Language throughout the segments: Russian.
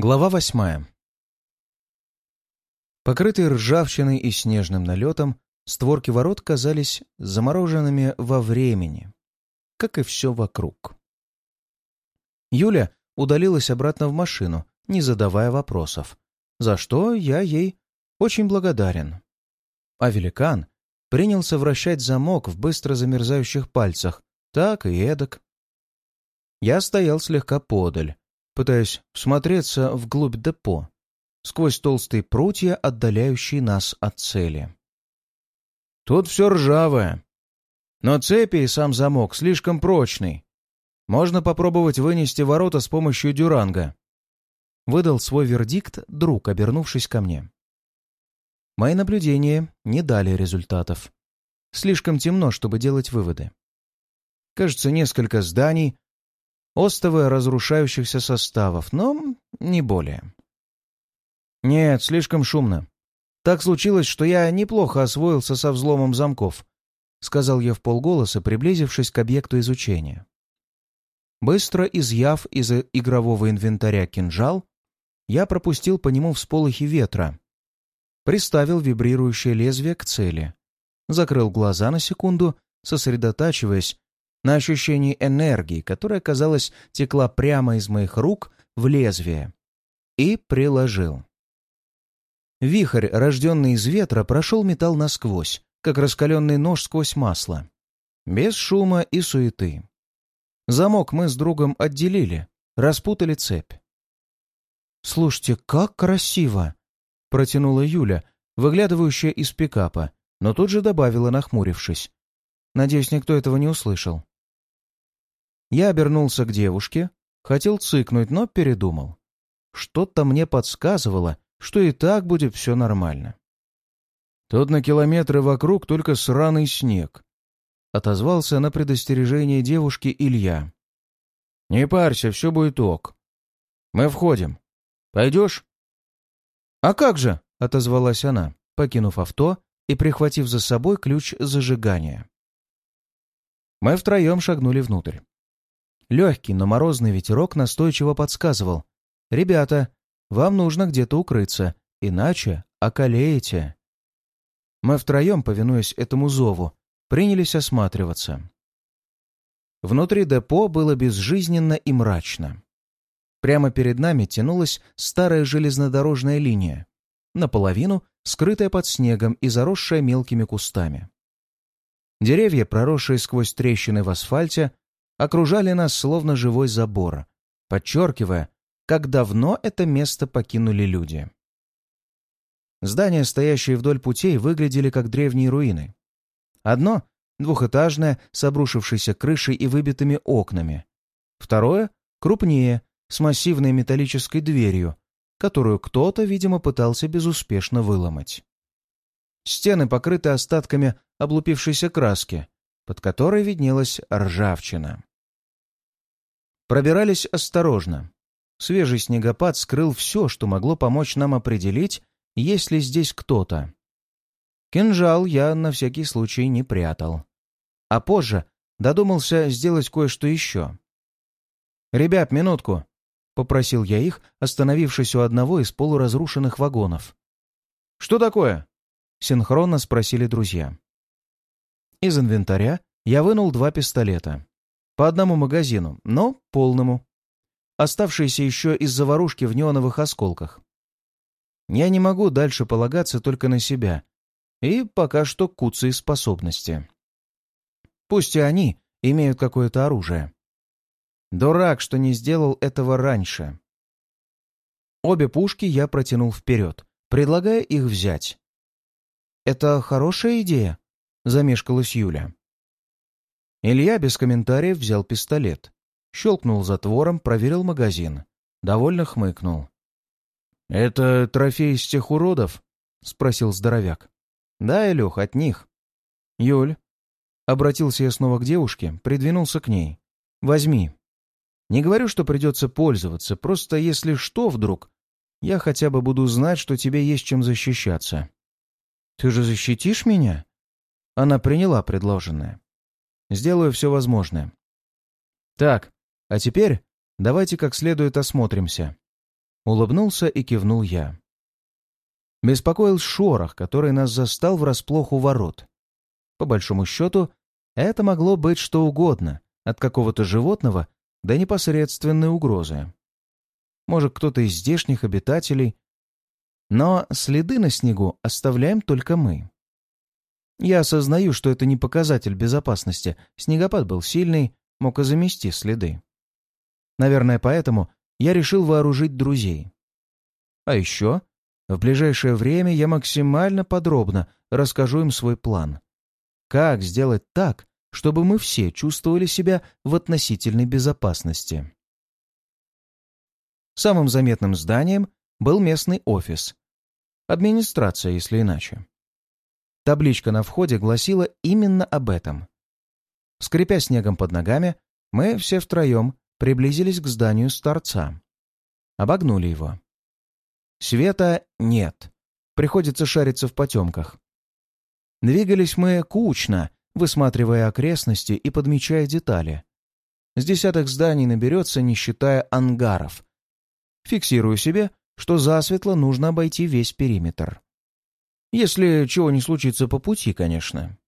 Глава восьмая. Покрытые ржавчиной и снежным налетом, створки ворот казались замороженными во времени, как и все вокруг. Юля удалилась обратно в машину, не задавая вопросов, за что я ей очень благодарен. А великан принялся вращать замок в быстро замерзающих пальцах, так и эдак. Я стоял слегка подаль, пытаясь всмотреться вглубь депо, сквозь толстые прутья, отдаляющие нас от цели. Тут все ржавое. Но цепи и сам замок слишком прочный. Можно попробовать вынести ворота с помощью дюранга. Выдал свой вердикт друг, обернувшись ко мне. Мои наблюдения не дали результатов. Слишком темно, чтобы делать выводы. Кажется, несколько зданий, остовы разрушающихся составов, но не более. Нет, слишком шумно. Так случилось, что я неплохо освоился со взломом замков, сказал я в полголоса, приблизившись к объекту изучения. Быстро изъяв из игрового инвентаря кинжал, я пропустил по нему всполохи ветра, приставил вибрирующее лезвие к цели, закрыл глаза на секунду, сосредотачиваясь на ощущении энергии, которая, казалось, текла прямо из моих рук в лезвие, и приложил. Вихрь, рожденный из ветра, прошел металл насквозь, как раскаленный нож сквозь масло. Без шума и суеты. Замок мы с другом отделили, распутали цепь. «Слушайте, как красиво!» — протянула Юля, выглядывающая из пикапа, но тут же добавила, нахмурившись. Надеюсь, никто этого не услышал. Я обернулся к девушке, хотел цыкнуть, но передумал. Что-то мне подсказывало, что и так будет все нормально. «Тут на километры вокруг только сраный снег», — отозвался на предостережение девушки Илья. «Не парься, все будет ок. Мы входим. Пойдешь?» «А как же?» — отозвалась она, покинув авто и прихватив за собой ключ зажигания. Мы втроем шагнули внутрь. Легкий, но морозный ветерок настойчиво подсказывал. «Ребята, вам нужно где-то укрыться, иначе околеете». Мы втроем, повинуясь этому зову, принялись осматриваться. Внутри депо было безжизненно и мрачно. Прямо перед нами тянулась старая железнодорожная линия, наполовину скрытая под снегом и заросшая мелкими кустами. Деревья, проросшие сквозь трещины в асфальте, окружали нас словно живой забор, подчеркивая, как давно это место покинули люди. Здания, стоящие вдоль путей, выглядели как древние руины. Одно — двухэтажное, с обрушившейся крышей и выбитыми окнами. Второе — крупнее, с массивной металлической дверью, которую кто-то, видимо, пытался безуспешно выломать. Стены покрыты остатками облупившейся краски, под которой виднелась ржавчина. Пробирались осторожно. Свежий снегопад скрыл все, что могло помочь нам определить, есть ли здесь кто-то. Кинжал я на всякий случай не прятал. А позже додумался сделать кое-что еще. «Ребят, минутку!» — попросил я их, остановившись у одного из полуразрушенных вагонов. «Что такое?» — синхронно спросили друзья. Из инвентаря я вынул два пистолета. По одному магазину, но полному. Оставшиеся еще из заварушки в неоновых осколках. Я не могу дальше полагаться только на себя. И пока что куцые способности. Пусть и они имеют какое-то оружие. Дурак, что не сделал этого раньше. Обе пушки я протянул вперед, предлагая их взять. «Это хорошая идея?» — замешкалась Юля. Илья без комментариев взял пистолет. Щелкнул затвором, проверил магазин. Довольно хмыкнул. «Это трофей из тех уродов?» — спросил здоровяк. «Да, Илюх, от них». «Юль». Обратился я снова к девушке, придвинулся к ней. «Возьми. Не говорю, что придется пользоваться, просто если что вдруг, я хотя бы буду знать, что тебе есть чем защищаться». «Ты же защитишь меня?» Она приняла предложенное. Сделаю все возможное. Так, а теперь давайте как следует осмотримся. Улыбнулся и кивнул я. Беспокоил шорох, который нас застал врасплох у ворот. По большому счету, это могло быть что угодно, от какого-то животного до непосредственной угрозы. Может, кто-то из здешних обитателей. Но следы на снегу оставляем только мы. Я осознаю, что это не показатель безопасности. Снегопад был сильный, мог и замести следы. Наверное, поэтому я решил вооружить друзей. А еще в ближайшее время я максимально подробно расскажу им свой план. Как сделать так, чтобы мы все чувствовали себя в относительной безопасности. Самым заметным зданием был местный офис. Администрация, если иначе. Табличка на входе гласила именно об этом. Скрипя снегом под ногами, мы все втроем приблизились к зданию с торца. Обогнули его. Света нет. Приходится шариться в потемках. Двигались мы кучно, высматривая окрестности и подмечая детали. С десятых зданий наберется, не считая ангаров. Фиксирую себе, что засветло нужно обойти весь периметр. Если чего не случится по пути, конечно.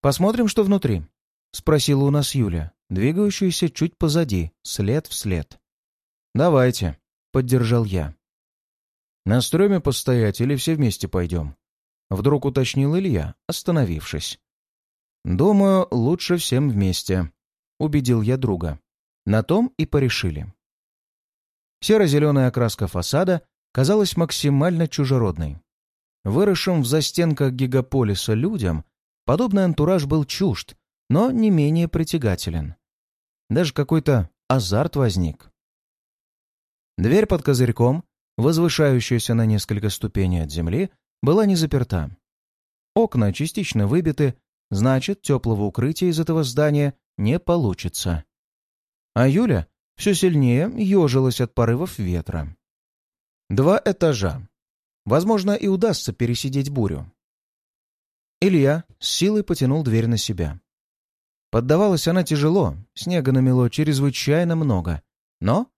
«Посмотрим, что внутри», — спросила у нас Юля, двигающаяся чуть позади, след в след. «Давайте», — поддержал я. «На стреме постоять или все вместе пойдем?» Вдруг уточнил Илья, остановившись. «Думаю, лучше всем вместе», — убедил я друга. На том и порешили. Серо-зеленая окраска фасада казалась максимально чужеродной. Выросшим в застенках гигаполиса людям подобный антураж был чужд, но не менее притягателен. Даже какой-то азарт возник. Дверь под козырьком, возвышающаяся на несколько ступеней от земли, была не заперта. Окна частично выбиты, значит, теплого укрытия из этого здания не получится. А Юля все сильнее ежилась от порывов ветра. Два этажа. Возможно, и удастся пересидеть бурю. Илья с силой потянул дверь на себя. Поддавалась она тяжело, снега намело чрезвычайно много, но,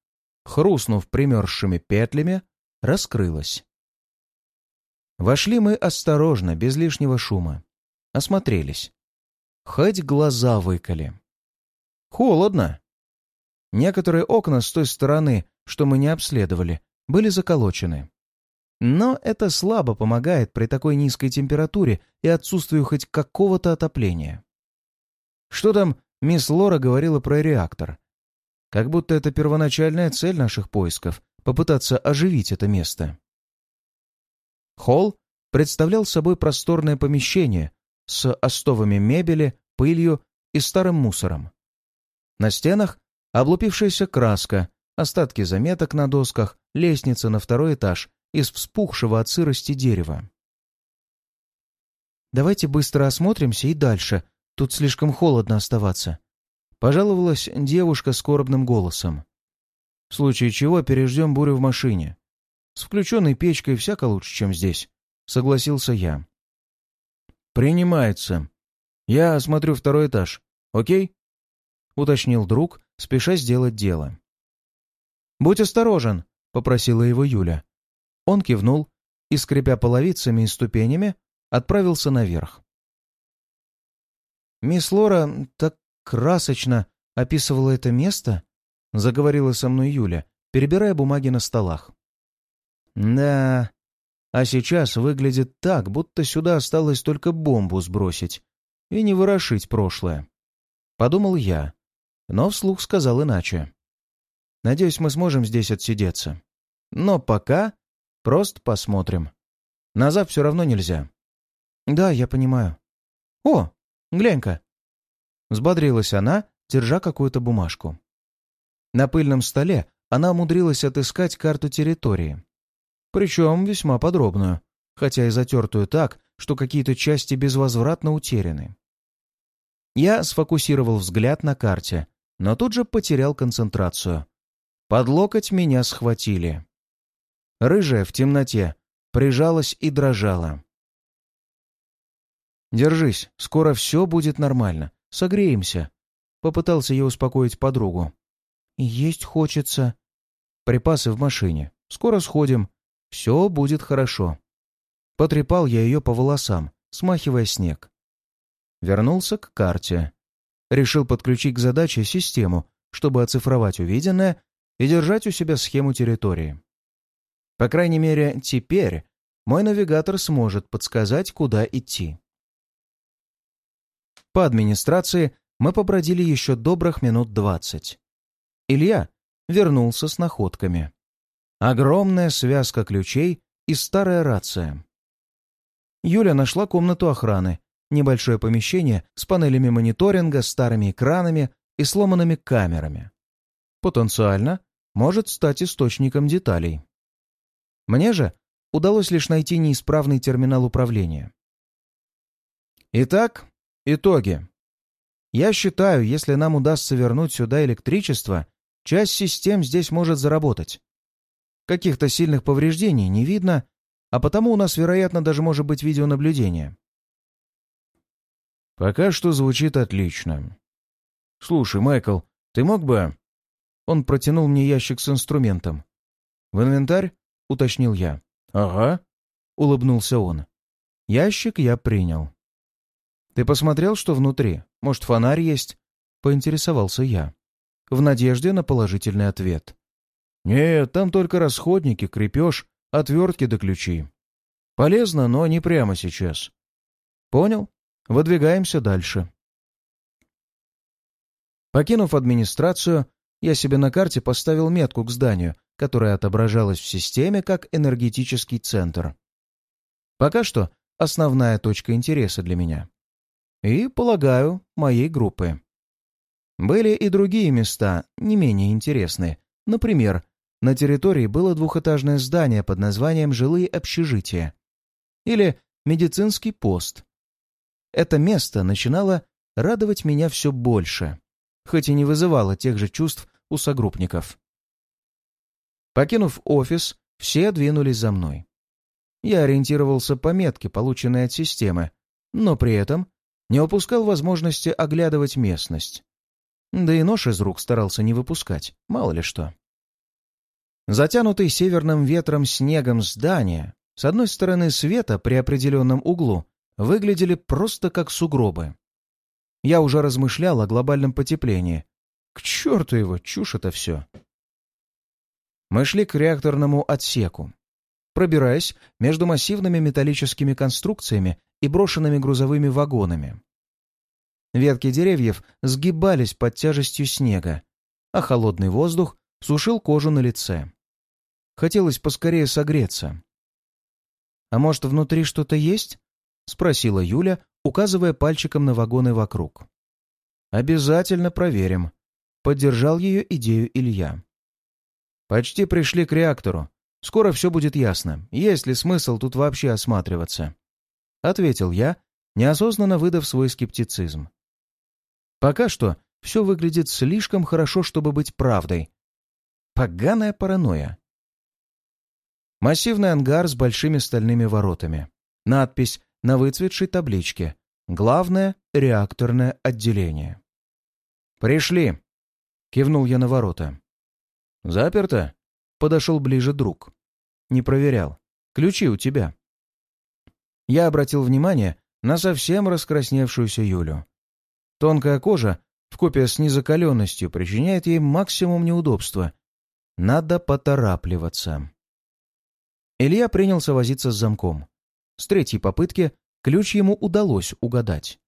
хрустнув примерзшими петлями, раскрылась. Вошли мы осторожно, без лишнего шума. Осмотрелись. Хоть глаза выколи. Холодно. Некоторые окна с той стороны, что мы не обследовали, были заколочены. Но это слабо помогает при такой низкой температуре и отсутствию хоть какого-то отопления. Что там мисс Лора говорила про реактор? Как будто это первоначальная цель наших поисков — попытаться оживить это место. Холл представлял собой просторное помещение с остовами мебели, пылью и старым мусором. На стенах облупившаяся краска, остатки заметок на досках, лестница на второй этаж из вспухшего от сырости дерева. «Давайте быстро осмотримся и дальше. Тут слишком холодно оставаться», — пожаловалась девушка скорбным голосом. «В случае чего переждем бурю в машине. С включенной печкой всяко лучше, чем здесь», — согласился я. «Принимается. Я осмотрю второй этаж. Окей?» — уточнил друг, спеша сделать дело. «Будь осторожен», — попросила его Юля. Он кивнул и, скрипя половицами и ступенями, отправился наверх. «Мисс Лора так красочно описывала это место», — заговорила со мной Юля, перебирая бумаги на столах. «Да, а сейчас выглядит так, будто сюда осталось только бомбу сбросить и не ворошить прошлое», — подумал я, но вслух сказал иначе. «Надеюсь, мы сможем здесь отсидеться. Но пока просто посмотрим. Назад все равно нельзя». «Да, я понимаю». «О, глянь-ка!» Взбодрилась она, держа какую-то бумажку. На пыльном столе она умудрилась отыскать карту территории. Причем весьма подробную, хотя и затертую так, что какие-то части безвозвратно утеряны. Я сфокусировал взгляд на карте, но тут же потерял концентрацию. Под локоть меня схватили. Рыжая в темноте прижалась и дрожала. «Держись, скоро все будет нормально. Согреемся», — попытался я успокоить подругу. «Есть хочется», Припасы в машине. Скоро сходим. Все будет хорошо. Потрепал я ее по волосам, смахивая снег. Вернулся к карте. Решил подключить к задаче систему, чтобы оцифровать увиденное и держать у себя схему территории. По крайней мере, теперь мой навигатор сможет подсказать, куда идти. По администрации мы побродили еще добрых минут двадцать. Илья вернулся с находками. Огромная связка ключей и старая рация. Юля нашла комнату охраны, небольшое помещение с панелями мониторинга, старыми экранами и сломанными камерами. Потенциально может стать источником деталей. Мне же удалось лишь найти неисправный терминал управления. Итак, итоги. Я считаю, если нам удастся вернуть сюда электричество, часть систем здесь может заработать. Каких-то сильных повреждений не видно, а потому у нас, вероятно, даже может быть видеонаблюдение. Пока что звучит отлично. Слушай, Майкл, ты мог бы... Он протянул мне ящик с инструментом. В инвентарь? Уточнил я. Ага. Улыбнулся он. Ящик я принял. Ты посмотрел, что внутри? Может, фонарь есть?» — поинтересовался я, в надежде на положительный ответ. «Нет, там только расходники, крепеж, отвертки до да ключи. Полезно, но не прямо сейчас». «Понял. Выдвигаемся дальше». Покинув администрацию, я себе на карте поставил метку к зданию, которая отображалась в системе как энергетический центр. Пока что основная точка интереса для меня и, полагаю, моей группы. Были и другие места, не менее интересные. Например, на территории было двухэтажное здание под названием «Жилые общежития» или «Медицинский пост». Это место начинало радовать меня все больше, хоть и не вызывало тех же чувств у согруппников. Покинув офис, все двинулись за мной. Я ориентировался по метке, полученной от системы, но при этом не упускал возможности оглядывать местность. Да и нож из рук старался не выпускать, мало ли что. Затянутый северным ветром снегом здания, с одной стороны света при определенном углу, выглядели просто как сугробы. Я уже размышлял о глобальном потеплении. К черту его, чушь это все. Мы шли к реакторному отсеку. Пробираясь между массивными металлическими конструкциями и брошенными грузовыми вагонами. Ветки деревьев сгибались под тяжестью снега, а холодный воздух сушил кожу на лице. Хотелось поскорее согреться. «А может, внутри что-то есть?» — спросила Юля, указывая пальчиком на вагоны вокруг. «Обязательно проверим», — поддержал ее идею Илья. «Почти пришли к реактору. Скоро все будет ясно. Есть ли смысл тут вообще осматриваться?» — ответил я, неосознанно выдав свой скептицизм. «Пока что все выглядит слишком хорошо, чтобы быть правдой. Поганая паранойя». Массивный ангар с большими стальными воротами. Надпись на выцветшей табличке «Главное реакторное отделение». «Пришли!» — кивнул я на ворота. «Заперто?» — подошел ближе друг. «Не проверял. Ключи у тебя» я обратил внимание на совсем раскрасневшуюся Юлю. Тонкая кожа, вкупе с незакаленностью, причиняет ей максимум неудобства. Надо поторапливаться. Илья принялся возиться с замком. С третьей попытки ключ ему удалось угадать.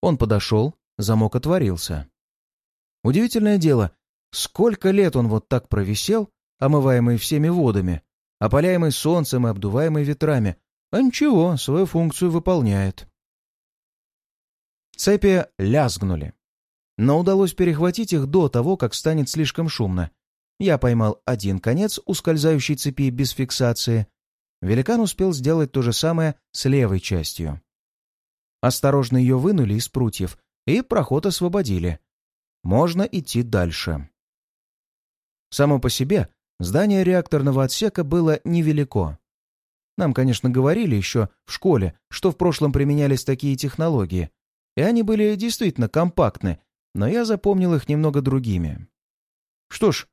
Он подошел, замок отворился. Удивительное дело, сколько лет он вот так провисел, омываемый всеми водами, опаляемый солнцем и обдуваемый ветрами, а ничего, свою функцию выполняет. Цепи лязгнули. Но удалось перехватить их до того, как станет слишком шумно. Я поймал один конец ускользающей цепи без фиксации. Великан успел сделать то же самое с левой частью. Осторожно ее вынули из прутьев и проход освободили. Можно идти дальше. Само по себе здание реакторного отсека было невелико. Нам, конечно, говорили еще в школе, что в прошлом применялись такие технологии, и они были действительно компактны, но я запомнил их немного другими. Что ж,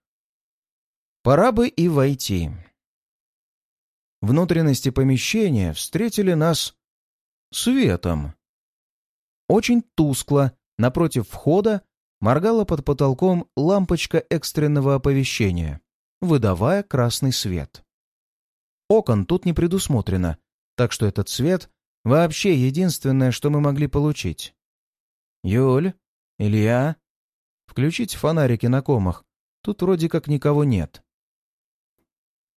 Пора бы и войти. Внутренности помещения встретили нас светом. Очень тускло, напротив входа, моргала под потолком лампочка экстренного оповещения, выдавая красный свет. Окон тут не предусмотрено, так что этот свет — вообще единственное, что мы могли получить. «Юль? Илья? Включить фонарики на комах. Тут вроде как никого нет».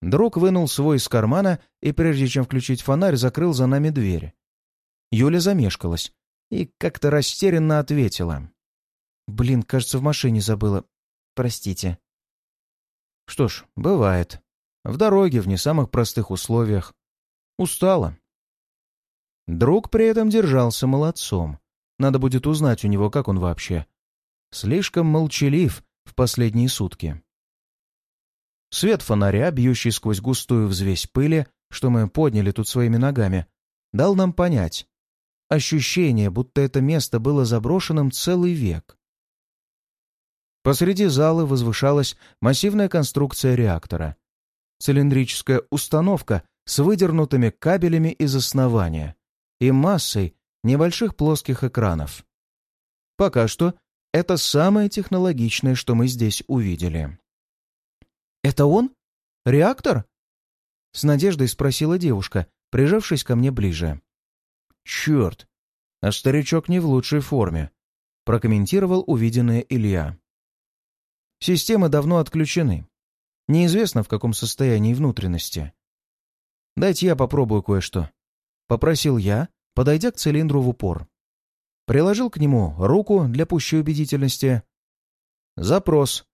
Друг вынул свой из кармана и, прежде чем включить фонарь, закрыл за нами дверь. Юля замешкалась и как-то растерянно ответила. «Блин, кажется, в машине забыла. Простите». Что ж, бывает. В дороге, в не самых простых условиях. Устала. Друг при этом держался молодцом. Надо будет узнать у него, как он вообще. Слишком молчалив в последние сутки. Свет фонаря, бьющий сквозь густую взвесь пыли, что мы подняли тут своими ногами, дал нам понять. Ощущение, будто это место было заброшенным целый век. Посреди зала возвышалась массивная конструкция реактора. Цилиндрическая установка с выдернутыми кабелями из основания и массой небольших плоских экранов. Пока что это самое технологичное, что мы здесь увидели. «Это он? Реактор?» С надеждой спросила девушка, прижавшись ко мне ближе. «Черт! А старичок не в лучшей форме», — прокомментировал увиденное Илья. «Системы давно отключены. Неизвестно, в каком состоянии внутренности. Дайте я попробую кое-что», — попросил я, подойдя к цилиндру в упор. Приложил к нему руку для пущей убедительности. Запрос.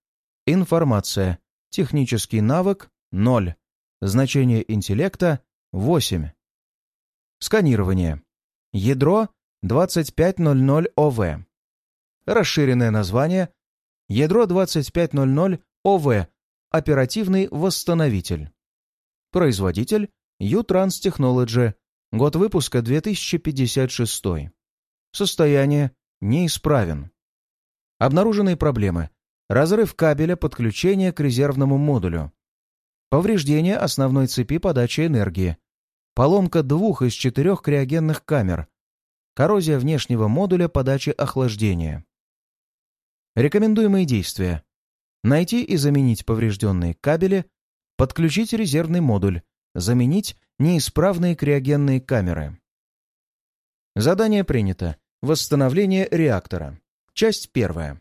Информация. Технический навык — 0. Значение интеллекта — 8. Сканирование. Ядро 2500 ОВ. Расширенное название Ядро 2500 ОВ. Оперативный восстановитель. Производитель U-Trans Technology. Год выпуска 2056. Состояние неисправен. Обнаруженные проблемы. Разрыв кабеля подключения к резервному модулю. Повреждение основной цепи подачи энергии. Поломка двух из четырех криогенных камер. Коррозия внешнего модуля подачи охлаждения. Рекомендуемые действия. Найти и заменить поврежденные кабели, подключить резервный модуль, заменить неисправные криогенные камеры. Задание принято. Восстановление реактора. Часть первая.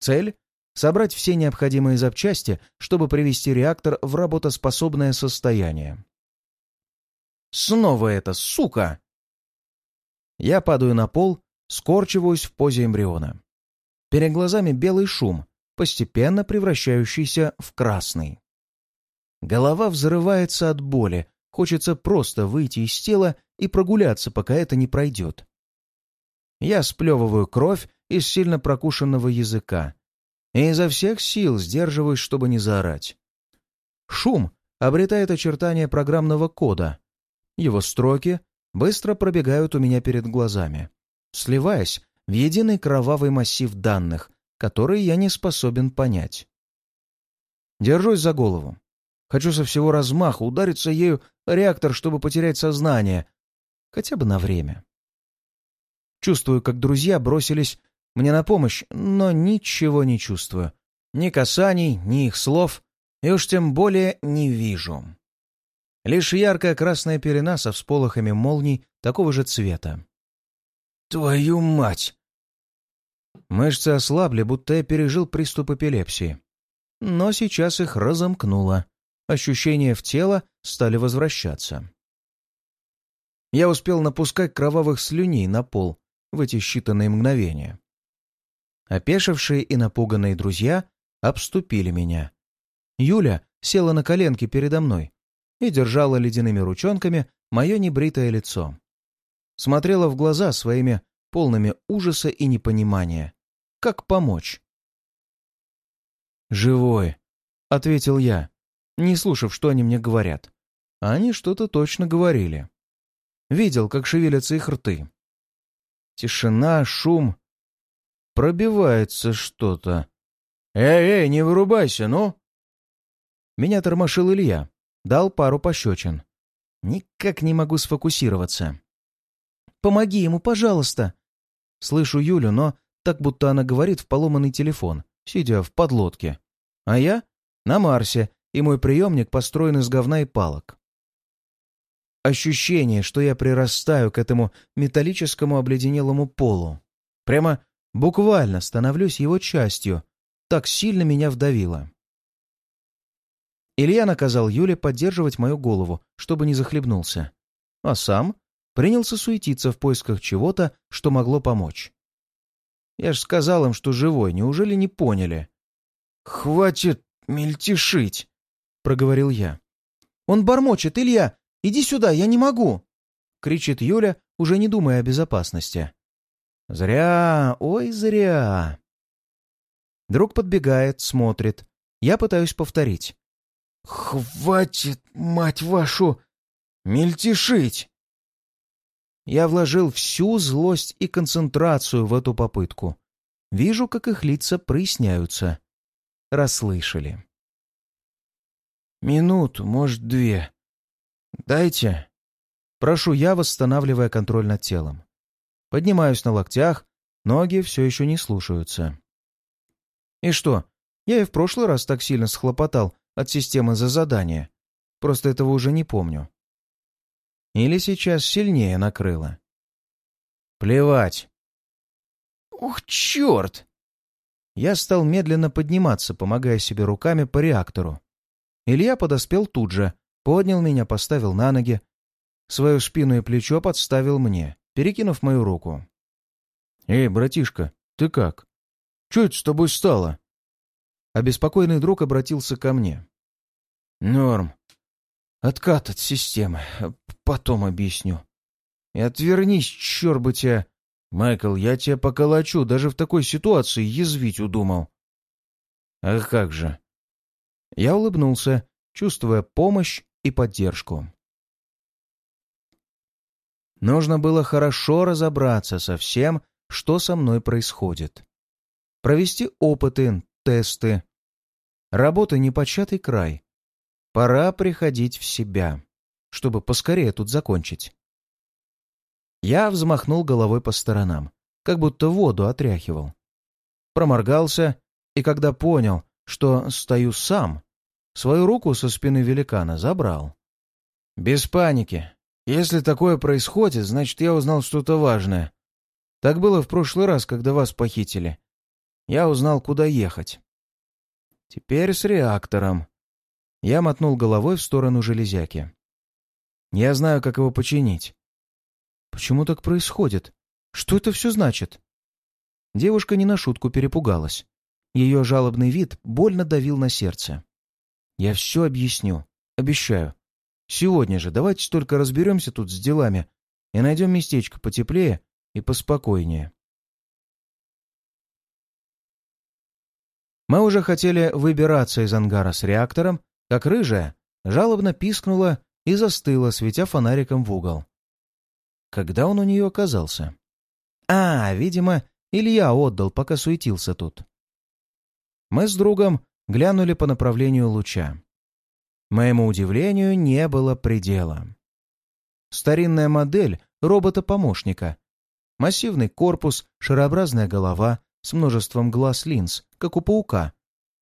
Цель собрать все необходимые запчасти, чтобы привести реактор в работоспособное состояние. Снова это, сука! Я падаю на пол, скорчиваюсь в позе эмбриона. Перед глазами белый шум, постепенно превращающийся в красный. Голова взрывается от боли, хочется просто выйти из тела и прогуляться, пока это не пройдет. Я сплевываю кровь из сильно прокушенного языка, и изо всех сил сдерживаюсь, чтобы не заорать. Шум обретает очертания программного кода. Его строки быстро пробегают у меня перед глазами, сливаясь в единый кровавый массив данных, который я не способен понять. Держусь за голову. Хочу со всего размаха удариться ею реактор, чтобы потерять сознание. Хотя бы на время. Чувствую, как друзья бросились мне на помощь, но ничего не чувствую. Ни касаний, ни их слов, и уж тем более не вижу. Лишь яркая красная пелена со всполохами молний такого же цвета. «Твою мать!» Мышцы ослабли, будто я пережил приступ эпилепсии. Но сейчас их разомкнуло. Ощущения в тело стали возвращаться. Я успел напускать кровавых слюней на пол в эти считанные мгновения. Опешившие и напуганные друзья обступили меня. Юля села на коленки передо мной и держала ледяными ручонками мое небритое лицо. Смотрела в глаза своими полными ужаса и непонимания. Как помочь? «Живой», — ответил я, не слушав, что они мне говорят. они что-то точно говорили. Видел, как шевелятся их рты. Тишина, шум, Пробивается что-то. «Эй, эй, не вырубайся, ну!» меня тормошил Илья. Дал пару пощечин. Никак не могу сфокусироваться. «Помоги ему, пожалуйста!» Слышу Юлю, но так, будто она говорит в поломанный телефон, сидя в подлодке. А я на Марсе, и мой приемник построен из говна и палок. Ощущение, что я прирастаю к этому металлическому обледенелому полу. Прямо буквально становлюсь его частью. Так сильно меня вдавило. Илья наказал Юле поддерживать мою голову, чтобы не захлебнулся. А сам принялся суетиться в поисках чего-то, что могло помочь. Я ж сказал им, что живой, неужели не поняли? «Хватит мельтешить!» — проговорил я. «Он бормочет, Илья! Иди сюда, я не могу!» — кричит Юля, уже не думая о безопасности. «Зря, ой, зря!» Друг подбегает, смотрит. Я пытаюсь повторить. «Хватит, мать вашу, мельтешить!» Я вложил всю злость и концентрацию в эту попытку. Вижу, как их лица проясняются. Расслышали. «Минуту, может, две. Дайте». Прошу я, восстанавливая контроль над телом. Поднимаюсь на локтях, ноги все еще не слушаются. И что, я и в прошлый раз так сильно схлопотал, от системы за задание. Просто этого уже не помню. Или сейчас сильнее накрыло. Плевать. Ух, черт! Я стал медленно подниматься, помогая себе руками по реактору. Илья подоспел тут же, поднял меня, поставил на ноги. Свою спину и плечо подставил мне, перекинув мою руку. «Эй, братишка, ты как? Че это с тобой стало?» Обеспокоенный друг обратился ко мне. «Норм. Откат от системы. Потом объясню. И отвернись, черт бы тебя... Майкл, я тебя поколочу, даже в такой ситуации язвить удумал». «А как же?» Я улыбнулся, чувствуя помощь и поддержку. Нужно было хорошо разобраться со всем, что со мной происходит. Провести опыты, тесты. Работа непочатый край. Пора приходить в себя, чтобы поскорее тут закончить. Я взмахнул головой по сторонам, как будто воду отряхивал. Проморгался, и когда понял, что стою сам, свою руку со спины великана забрал. Без паники. Если такое происходит, значит, я узнал что-то важное. Так было в прошлый раз, когда вас похитили я узнал, куда ехать. Теперь с реактором. Я мотнул головой в сторону железяки. Я знаю, как его починить. Почему так происходит? Что это все значит? Девушка не на шутку перепугалась. Ее жалобный вид больно давил на сердце. Я все объясню. Обещаю. Сегодня же давайте только разберемся тут с делами и найдем местечко потеплее и поспокойнее. Мы уже хотели выбираться из ангара с реактором, как рыжая жалобно пискнула и застыла, светя фонариком в угол. Когда он у нее оказался? А, видимо, Илья отдал, пока суетился тут. Мы с другом глянули по направлению луча. Моему удивлению не было предела. Старинная модель робота-помощника. Массивный корпус, шарообразная голова, с множеством глаз-линз, как у паука,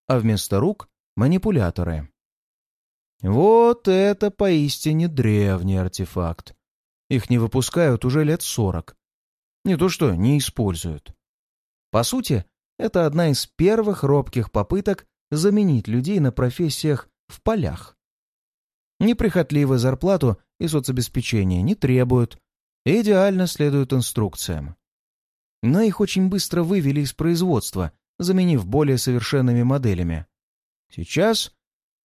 а вместо рук — манипуляторы. Вот это поистине древний артефакт. Их не выпускают уже лет сорок. Не то что не используют. По сути, это одна из первых робких попыток заменить людей на профессиях в полях. Неприхотливую зарплату и соцобеспечение не требуют, идеально следуют инструкциям но их очень быстро вывели из производства, заменив более совершенными моделями. Сейчас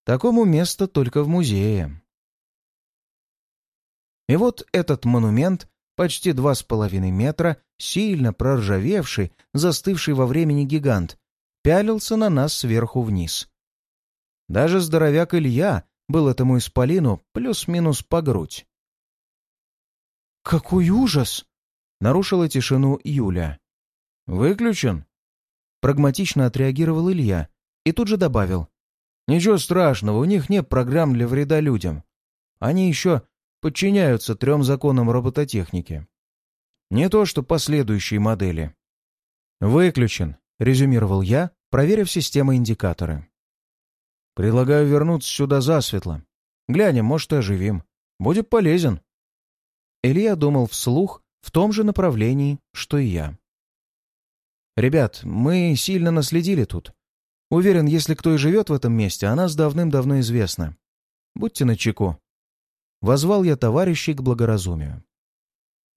такому место только в музее. И вот этот монумент, почти два с половиной метра, сильно проржавевший, застывший во времени гигант, пялился на нас сверху вниз. Даже здоровяк Илья был этому исполину плюс-минус по грудь. «Какой ужас!» Нарушила тишину Юля. «Выключен?» Прагматично отреагировал Илья и тут же добавил. Ничего страшного, у них нет программ для вреда людям. Они еще подчиняются трем законам робототехники. Не то что последующие модели. «Выключен», — резюмировал я, проверив системы-индикаторы. «Предлагаю вернуться сюда засветло. Глянем, может, и оживим. Будет полезен». Илья думал вслух в том же направлении, что и я. «Ребят, мы сильно наследили тут. Уверен, если кто и живет в этом месте, о нас давным-давно известно. Будьте начеку». Возвал я товарищей к благоразумию.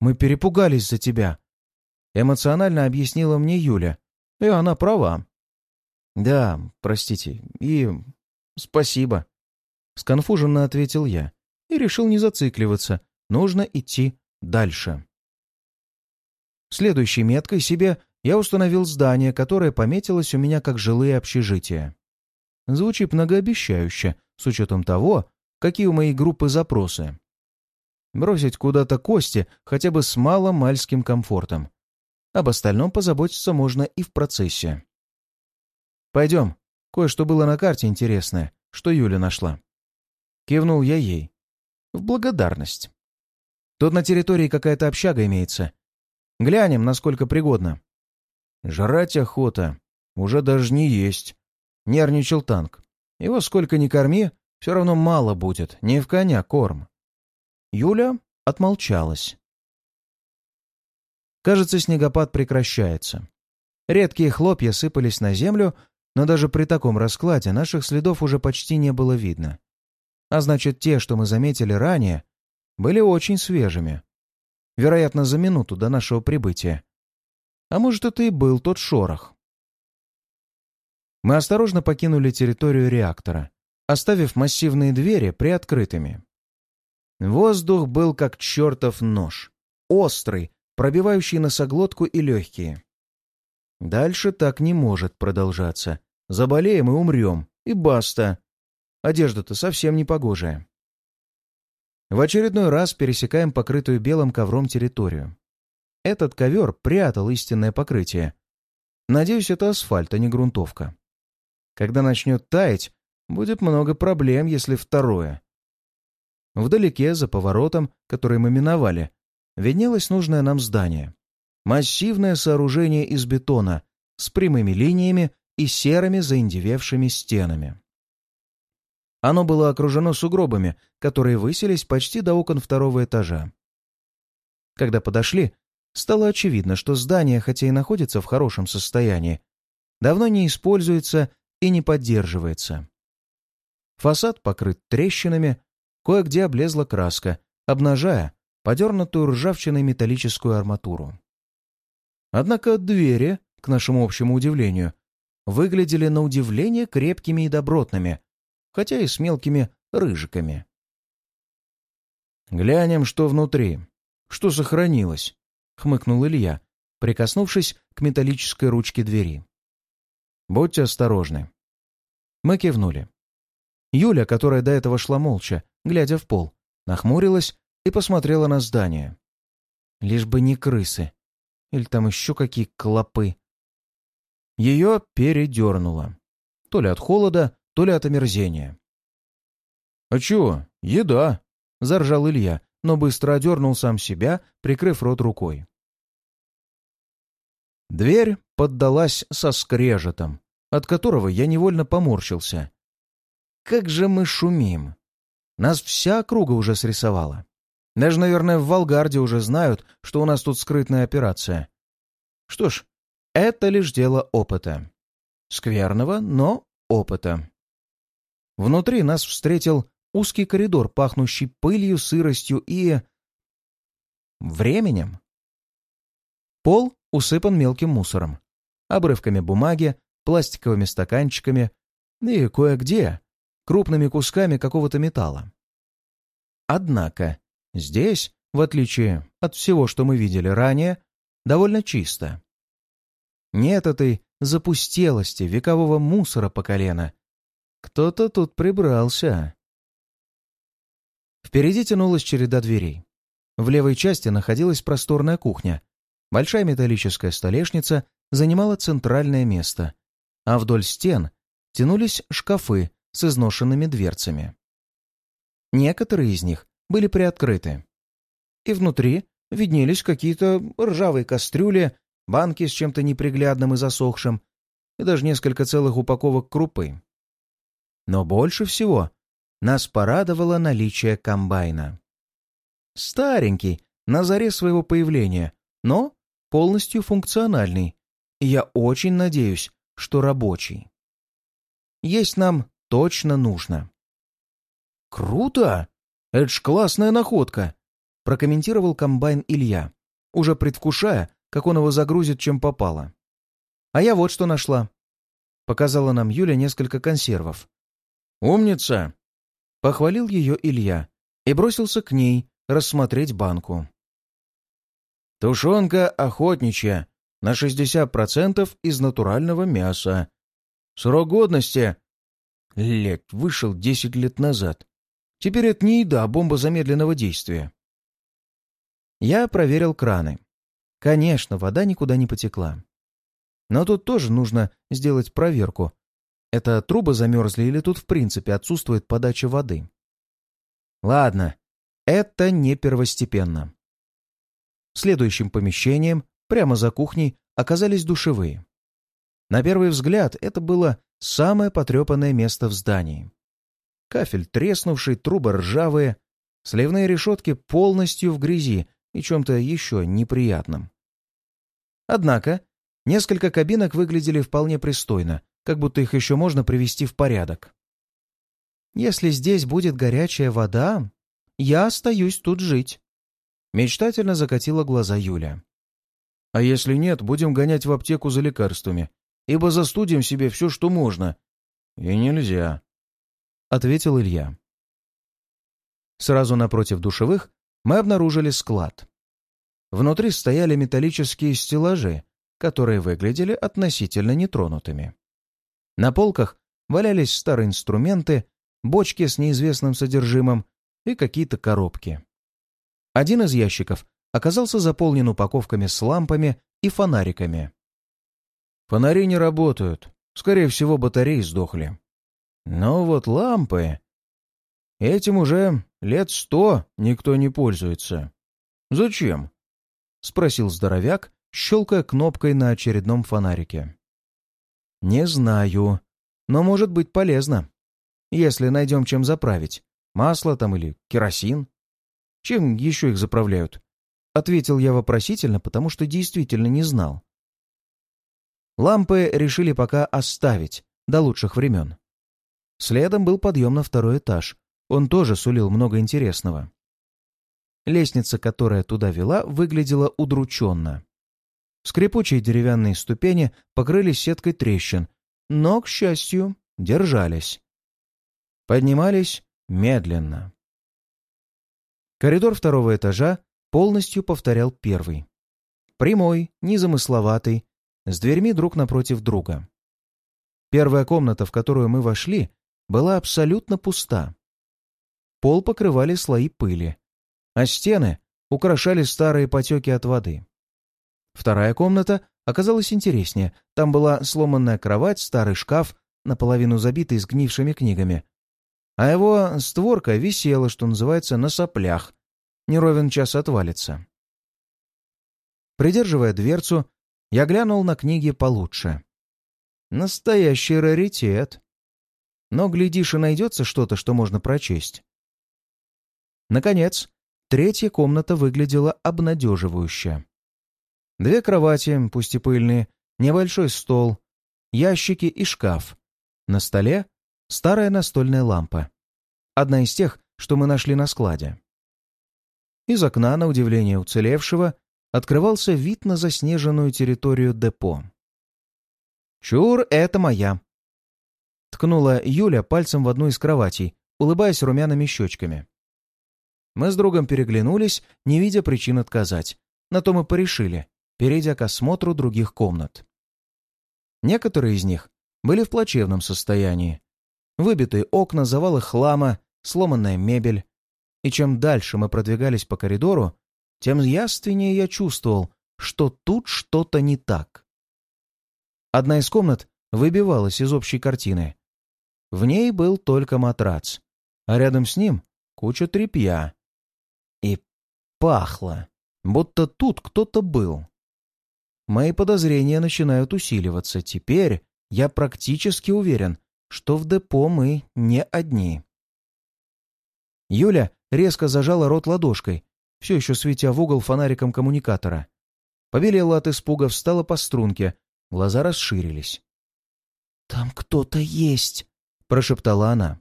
«Мы перепугались за тебя», — эмоционально объяснила мне Юля. И она права. «Да, простите, и спасибо», — сконфуженно ответил я и решил не зацикливаться. Нужно идти дальше. Следующей меткой себе я установил здание, которое пометилось у меня как жилые общежития. Звучит многообещающе, с учетом того, какие у моей группы запросы. Бросить куда-то кости хотя бы с маломальским комфортом. Об остальном позаботиться можно и в процессе. «Пойдем. Кое-что было на карте интересное, что Юля нашла». Кивнул я ей. В благодарность. Тут на территории какая-то общага имеется. Глянем, насколько пригодно. Жрать охота. Уже даже не есть. Нервничал танк. Его сколько ни корми, все равно мало будет. Не в коня корм. Юля отмолчалась. Кажется, снегопад прекращается. Редкие хлопья сыпались на землю, но даже при таком раскладе наших следов уже почти не было видно. А значит, те, что мы заметили ранее, были очень свежими. Вероятно, за минуту до нашего прибытия. А может, это и был тот шорох. Мы осторожно покинули территорию реактора, оставив массивные двери приоткрытыми. Воздух был как чертов нож. Острый, пробивающий носоглотку и легкие. Дальше так не может продолжаться. Заболеем и умрем. И баста. Одежда-то совсем не погожая. В очередной раз пересекаем покрытую белым ковром территорию. Этот ковер прятал истинное покрытие. Надеюсь, это асфальт, а не грунтовка. Когда начнет таять, будет много проблем, если второе. Вдалеке, за поворотом, который мы миновали, виднелось нужное нам здание. Массивное сооружение из бетона с прямыми линиями и серыми заиндевевшими стенами. Оно было окружено сугробами, которые высились почти до окон второго этажа. Когда подошли, стало очевидно, что здание, хотя и находится в хорошем состоянии, давно не используется и не поддерживается. Фасад покрыт трещинами, кое-где облезла краска, обнажая подернутую ржавчиной металлическую арматуру. Однако двери, к нашему общему удивлению, выглядели на удивление крепкими и добротными, хотя и с мелкими рыжиками. «Глянем, что внутри, что сохранилось», — хмыкнул Илья, прикоснувшись к металлической ручке двери. «Будьте осторожны». Мы кивнули. Юля, которая до этого шла молча, глядя в пол, нахмурилась и посмотрела на здание. Лишь бы не крысы. Или там еще какие клопы. Ее передернуло. То ли от холода, то ли от омерзения. «А чего? Еда!» — заржал Илья, но быстро одернул сам себя, прикрыв рот рукой. Дверь поддалась со скрежетом, от которого я невольно поморщился. «Как же мы шумим! Нас вся округа уже срисовала. Даже, наверное, в Волгарде уже знают, что у нас тут скрытная операция. Что ж, это лишь дело опыта. Скверного, но опыта. Внутри нас встретил узкий коридор, пахнущий пылью, сыростью и... временем. Пол усыпан мелким мусором, обрывками бумаги, пластиковыми стаканчиками и кое-где крупными кусками какого-то металла. Однако здесь, в отличие от всего, что мы видели ранее, довольно чисто. Нет этой запустелости, векового мусора по колено. Кто-то тут прибрался. Впереди тянулась череда дверей. В левой части находилась просторная кухня. Большая металлическая столешница занимала центральное место, а вдоль стен тянулись шкафы с изношенными дверцами. Некоторые из них были приоткрыты. И внутри виднелись какие-то ржавые кастрюли, банки с чем-то неприглядным и засохшим, и даже несколько целых упаковок крупы. Но больше всего нас порадовало наличие комбайна. Старенький, на заре своего появления, но полностью функциональный, я очень надеюсь, что рабочий. Есть нам точно нужно. «Круто! Это ж классная находка!» — прокомментировал комбайн Илья, уже предвкушая, как он его загрузит, чем попало. «А я вот что нашла». Показала нам Юля несколько консервов. «Умница!» — похвалил ее Илья и бросился к ней рассмотреть банку. «Тушенка охотничья на 60% из натурального мяса. Срок годности...» Лет вышел 10 лет назад. Теперь это не еда, а бомба замедленного действия. Я проверил краны. Конечно, вода никуда не потекла. Но тут тоже нужно сделать проверку. Это трубы замерзли или тут в принципе отсутствует подача воды? Ладно, это не первостепенно. Следующим помещением, прямо за кухней, оказались душевые. На первый взгляд это было самое потрепанное место в здании. Кафель треснувший, трубы ржавые, сливные решетки полностью в грязи и чем-то еще неприятном. Однако, несколько кабинок выглядели вполне пристойно, как будто их еще можно привести в порядок. «Если здесь будет горячая вода, я остаюсь тут жить», — мечтательно закатила глаза Юля. «А если нет, будем гонять в аптеку за лекарствами, ибо застудим себе все, что можно. И нельзя», ответил Илья. Сразу напротив душевых мы обнаружили склад. Внутри стояли металлические стеллажи, которые выглядели относительно нетронутыми. На полках валялись старые инструменты, бочки с неизвестным содержимым и какие-то коробки. Один из ящиков оказался заполнен упаковками с лампами и фонариками. «Фонари не работают. Скорее всего, батареи сдохли», но вот лампы... Этим уже лет сто никто не пользуется. Зачем? Спросил здоровяк, щелкая кнопкой на очередном фонарике. Не знаю, но может быть полезно. Если найдем чем заправить. Масло там или керосин. Чем еще их заправляют? Ответил я вопросительно, потому что действительно не знал. Лампы решили пока оставить до лучших времен. Следом был подъем на второй этаж. Он тоже сулил много интересного. Лестница, которая туда вела, выглядела удрученно. Скрипучие деревянные ступени покрылись сеткой трещин, но, к счастью, держались. Поднимались медленно. Коридор второго этажа полностью повторял первый. Прямой, незамысловатый, с дверьми друг напротив друга. Первая комната, в которую мы вошли, была абсолютно пуста. Пол покрывали слои пыли, а стены украшали старые потеки от воды. Вторая комната оказалась интереснее. Там была сломанная кровать, старый шкаф, наполовину забитый сгнившими книгами. А его створка висела, что называется, на соплях. Неровен час отвалится. Придерживая дверцу, я глянул на книги получше. Настоящий раритет. Но, глядишь, и найдется что-то, что можно прочесть. Наконец, третья комната выглядела обнадеживающе. Две кровати, пусть и пыльные, небольшой стол, ящики и шкаф. На столе старая настольная лампа. Одна из тех, что мы нашли на складе. Из окна, на удивление уцелевшего, открывался вид на заснеженную территорию депо. «Чур, это моя!» Ткнула Юля пальцем в одну из кроватей, улыбаясь румяными щечками. Мы с другом переглянулись, не видя причин отказать. На то мы порешили, перейдя к осмотру других комнат. Некоторые из них были в плачевном состоянии. Выбитые окна, завалы хлама, сломанная мебель. И чем дальше мы продвигались по коридору, тем яственнее я чувствовал, что тут что-то не так. Одна из комнат выбивалась из общей картины. В ней был только матрац, а рядом с ним куча тряпья. И пахло, будто тут кто-то был. Мои подозрения начинают усиливаться. Теперь я практически уверен, что в депо мы не одни. Юля резко зажала рот ладошкой, все еще светя в угол фонариком коммуникатора. Побелела от испуга, встала по струнке, глаза расширились. «Там кто-то есть!» — прошептала она.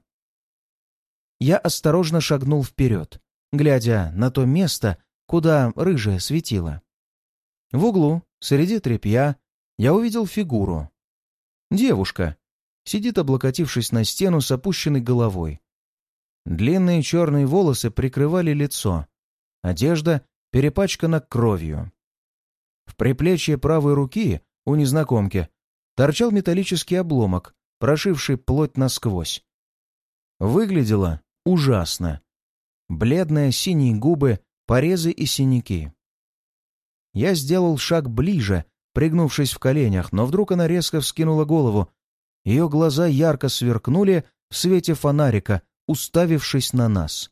Я осторожно шагнул вперед, глядя на то место, куда рыжая светила. В углу, среди тряпья, я увидел фигуру. Девушка. Сидит, облокотившись на стену с опущенной головой. Длинные черные волосы прикрывали лицо. Одежда перепачкана кровью. В приплечье правой руки у незнакомки торчал металлический обломок, прошивший плоть насквозь. Выглядело ужасно. Бледные синие губы, порезы и синяки. Я сделал шаг ближе, пригнувшись в коленях, но вдруг она резко вскинула голову. Ее глаза ярко сверкнули в свете фонарика, уставившись на нас.